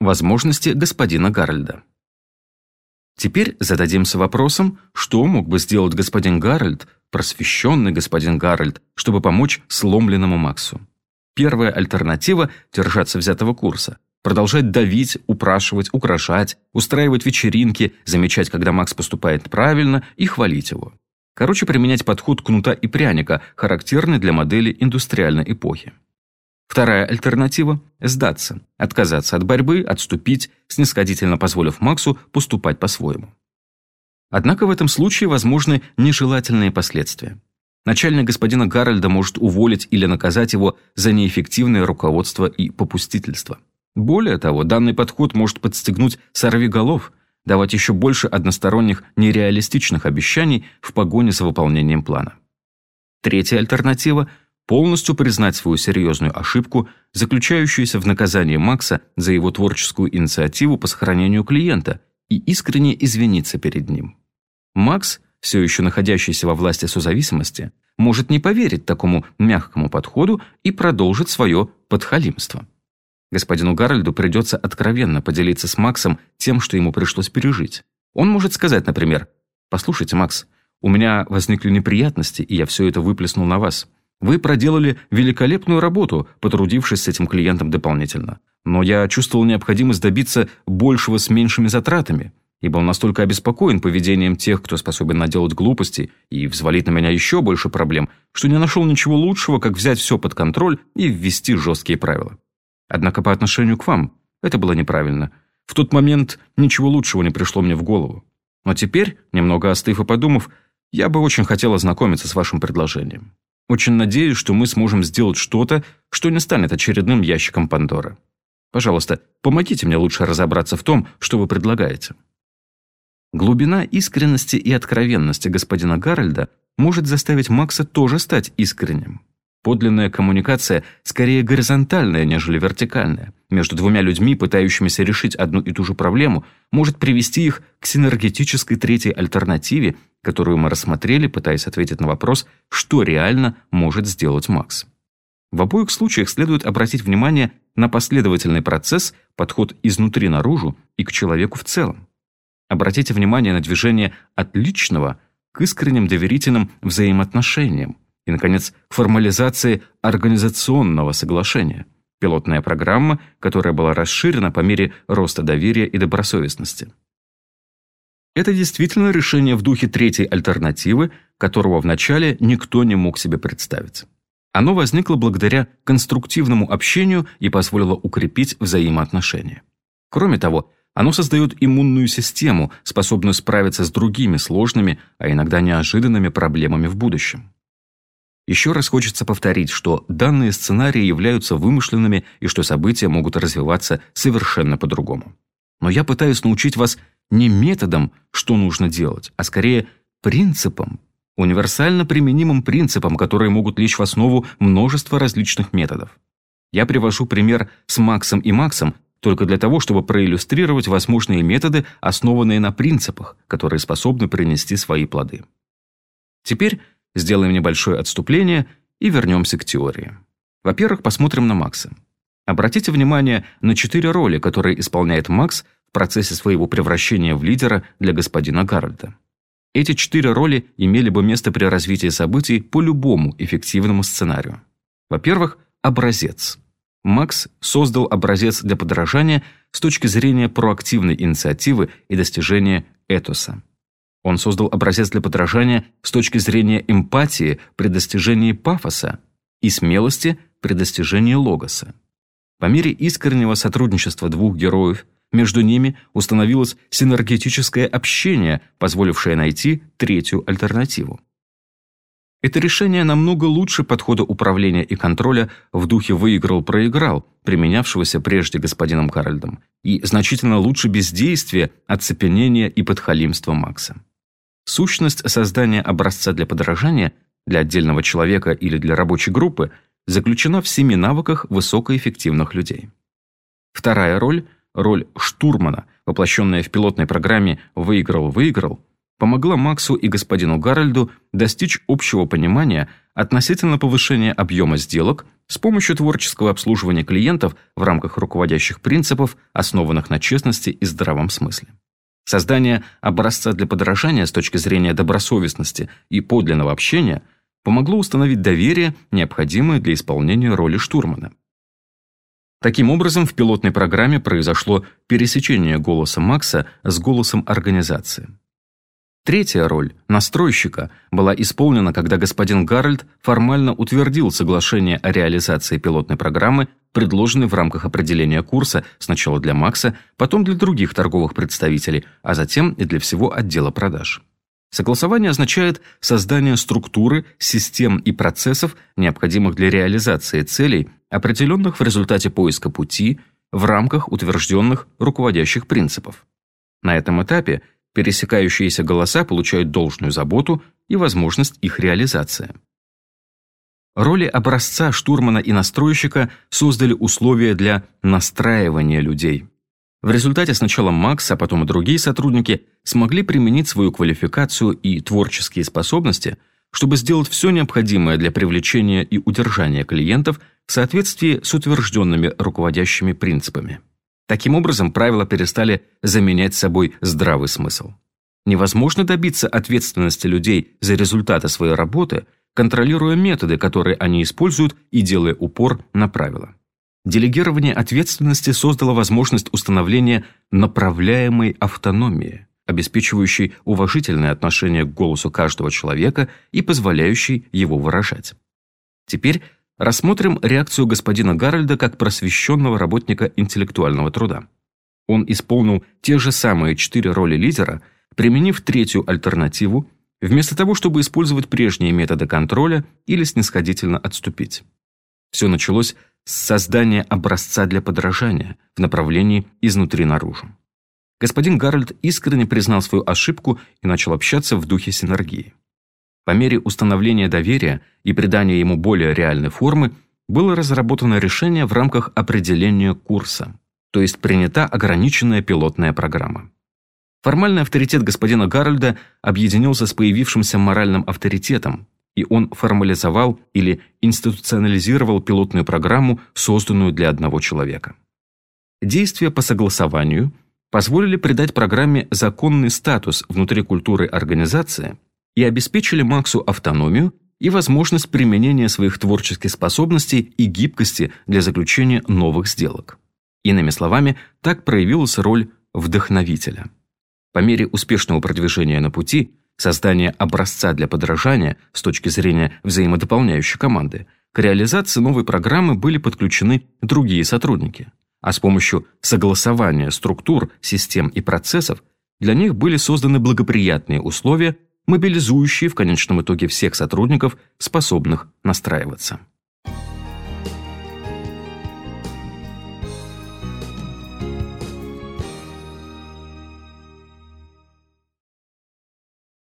Возможности господина Гарольда. Теперь зададимся вопросом, что мог бы сделать господин Гарольд, просвещенный господин Гарольд, чтобы помочь сломленному Максу. Первая альтернатива – держаться взятого курса. Продолжать давить, упрашивать, украшать, устраивать вечеринки, замечать, когда Макс поступает правильно и хвалить его. Короче, применять подход кнута и пряника, характерный для модели индустриальной эпохи. Вторая альтернатива – сдаться, отказаться от борьбы, отступить, снисходительно позволив Максу поступать по-своему. Однако в этом случае возможны нежелательные последствия. Начальник господина Гарольда может уволить или наказать его за неэффективное руководство и попустительство. Более того, данный подход может подстегнуть сорвиголов, давать еще больше односторонних нереалистичных обещаний в погоне за выполнением плана. Третья альтернатива полностью признать свою серьезную ошибку, заключающуюся в наказании Макса за его творческую инициативу по сохранению клиента, и искренне извиниться перед ним. Макс, все еще находящийся во власти созависимости, может не поверить такому мягкому подходу и продолжит свое подхалимство. Господину Гарольду придется откровенно поделиться с Максом тем, что ему пришлось пережить. Он может сказать, например, «Послушайте, Макс, у меня возникли неприятности, и я все это выплеснул на вас. Вы проделали великолепную работу, потрудившись с этим клиентом дополнительно. Но я чувствовал необходимость добиться большего с меньшими затратами, и был настолько обеспокоен поведением тех, кто способен наделать глупости и взвалить на меня еще больше проблем, что не нашел ничего лучшего, как взять все под контроль и ввести жесткие правила. Однако по отношению к вам это было неправильно. В тот момент ничего лучшего не пришло мне в голову. Но теперь, немного остыв и подумав, я бы очень хотел ознакомиться с вашим предложением. Очень надеюсь, что мы сможем сделать что-то, что не станет очередным ящиком Пандоры. Пожалуйста, помогите мне лучше разобраться в том, что вы предлагаете. Глубина искренности и откровенности господина Гарольда может заставить Макса тоже стать искренним. Подлинная коммуникация скорее горизонтальная, нежели вертикальная. Между двумя людьми, пытающимися решить одну и ту же проблему, может привести их к синергетической третьей альтернативе, которую мы рассмотрели, пытаясь ответить на вопрос, что реально может сделать Макс. В обоих случаях следует обратить внимание на последовательный процесс, подход изнутри наружу и к человеку в целом. Обратите внимание на движение от личного к искренним доверительным взаимоотношениям и, наконец, к формализации организационного соглашения, пилотная программа, которая была расширена по мере роста доверия и добросовестности. Это действительно решение в духе третьей альтернативы, которого вначале никто не мог себе представить. Оно возникло благодаря конструктивному общению и позволило укрепить взаимоотношения. Кроме того, оно создает иммунную систему, способную справиться с другими сложными, а иногда неожиданными проблемами в будущем. Еще раз хочется повторить, что данные сценарии являются вымышленными и что события могут развиваться совершенно по-другому. Но я пытаюсь научить вас не методом, что нужно делать, а скорее принципом, универсально применимым принципом, которые могут лечь в основу множества различных методов. Я привожу пример с Максом и Максом только для того, чтобы проиллюстрировать возможные методы, основанные на принципах, которые способны принести свои плоды. Теперь сделаем небольшое отступление и вернемся к теории. Во-первых, посмотрим на Макса. Обратите внимание на четыре роли, которые исполняет Макс процессе своего превращения в лидера для господина Гарольда. Эти четыре роли имели бы место при развитии событий по любому эффективному сценарию. Во-первых, образец. Макс создал образец для подражания с точки зрения проактивной инициативы и достижения этоса. Он создал образец для подражания с точки зрения эмпатии при достижении пафоса и смелости при достижении логоса. По мере искреннего сотрудничества двух героев между ними установилось синергетическое общение, позволившее найти третью альтернативу. Это решение намного лучше подхода управления и контроля в духе «выиграл-проиграл», применявшегося прежде господином Карольдом, и значительно лучше бездействия, оцепенения и подхалимства Макса. Сущность создания образца для подражания для отдельного человека или для рабочей группы заключена в семи навыках высокоэффективных людей. Вторая роль – Роль штурмана, воплощенная в пилотной программе «Выиграл-выиграл», помогла Максу и господину Гарольду достичь общего понимания относительно повышения объема сделок, с помощью творческого обслуживания клиентов в рамках руководящих принципов, основанных на честности и здравом смысле. Создание образца для подражания с точки зрения добросовестности и подлинного общения помогло установить доверие, необходимое для исполнения роли штурмана. Таким образом, в пилотной программе произошло пересечение голоса Макса с голосом организации. Третья роль, настройщика, была исполнена, когда господин Гарольд формально утвердил соглашение о реализации пилотной программы, предложенной в рамках определения курса сначала для Макса, потом для других торговых представителей, а затем и для всего отдела продаж. Согласование означает создание структуры, систем и процессов, необходимых для реализации целей, определенных в результате поиска пути в рамках утвержденных руководящих принципов. На этом этапе пересекающиеся голоса получают должную заботу и возможность их реализации. Роли образца, штурмана и настройщика создали условия для настраивания людей. В результате сначала Макс, а потом и другие сотрудники смогли применить свою квалификацию и творческие способности, чтобы сделать все необходимое для привлечения и удержания клиентов в соответствии с утвержденными руководящими принципами. Таким образом, правила перестали заменять собой здравый смысл. Невозможно добиться ответственности людей за результаты своей работы, контролируя методы, которые они используют и делая упор на правила. Делегирование ответственности создало возможность установления направляемой автономии, обеспечивающей уважительное отношение к голосу каждого человека и позволяющей его выражать. Теперь Рассмотрим реакцию господина Гарольда как просвещенного работника интеллектуального труда. Он исполнил те же самые четыре роли лидера, применив третью альтернативу, вместо того, чтобы использовать прежние методы контроля или снисходительно отступить. Все началось с создания образца для подражания в направлении изнутри наружу. Господин Гарольд искренне признал свою ошибку и начал общаться в духе синергии. По мере установления доверия и придания ему более реальной формы было разработано решение в рамках определения курса, то есть принята ограниченная пилотная программа. Формальный авторитет господина Гарольда объединился с появившимся моральным авторитетом, и он формализовал или институционализировал пилотную программу, созданную для одного человека. Действия по согласованию позволили придать программе законный статус внутри культуры организации – и обеспечили Максу автономию и возможность применения своих творческих способностей и гибкости для заключения новых сделок. Иными словами, так проявилась роль вдохновителя. По мере успешного продвижения на пути, создания образца для подражания с точки зрения взаимодополняющей команды, к реализации новой программы были подключены другие сотрудники, а с помощью согласования структур, систем и процессов для них были созданы благоприятные условия мобилизующие в конечном итоге всех сотрудников, способных настраиваться.